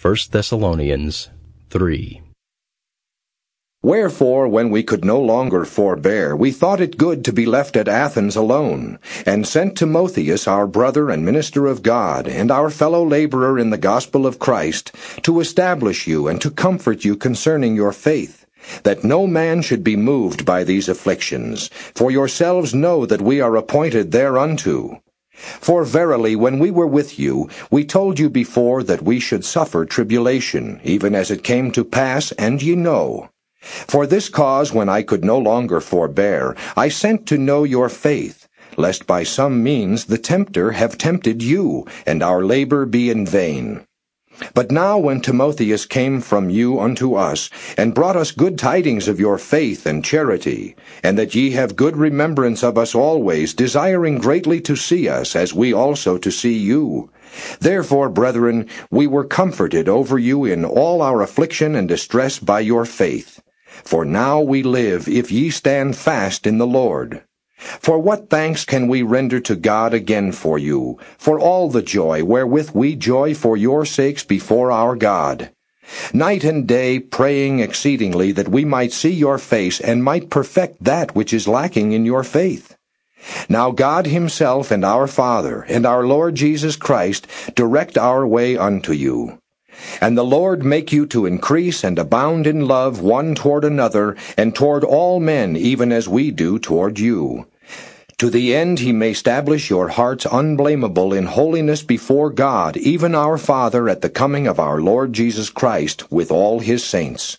1 Thessalonians 3. Wherefore, when we could no longer forbear, we thought it good to be left at Athens alone, and sent Timotheus, our brother and minister of God, and our fellow laborer in the gospel of Christ, to establish you and to comfort you concerning your faith, that no man should be moved by these afflictions, for yourselves know that we are appointed thereunto. For verily, when we were with you, we told you before that we should suffer tribulation, even as it came to pass, and ye know. For this cause, when I could no longer forbear, I sent to know your faith, lest by some means the tempter have tempted you, and our labor be in vain. But now when Timotheus came from you unto us, and brought us good tidings of your faith and charity, and that ye have good remembrance of us always, desiring greatly to see us, as we also to see you, Therefore, brethren, we were comforted over you in all our affliction and distress by your faith. For now we live, if ye stand fast in the Lord. For what thanks can we render to God again for you, for all the joy wherewith we joy for your sakes before our God? Night and day praying exceedingly that we might see your face and might perfect that which is lacking in your faith. Now God himself and our Father and our Lord Jesus Christ direct our way unto you. And the Lord make you to increase and abound in love one toward another, and toward all men, even as we do toward you. To the end he may establish your hearts unblameable in holiness before God, even our Father, at the coming of our Lord Jesus Christ, with all his saints.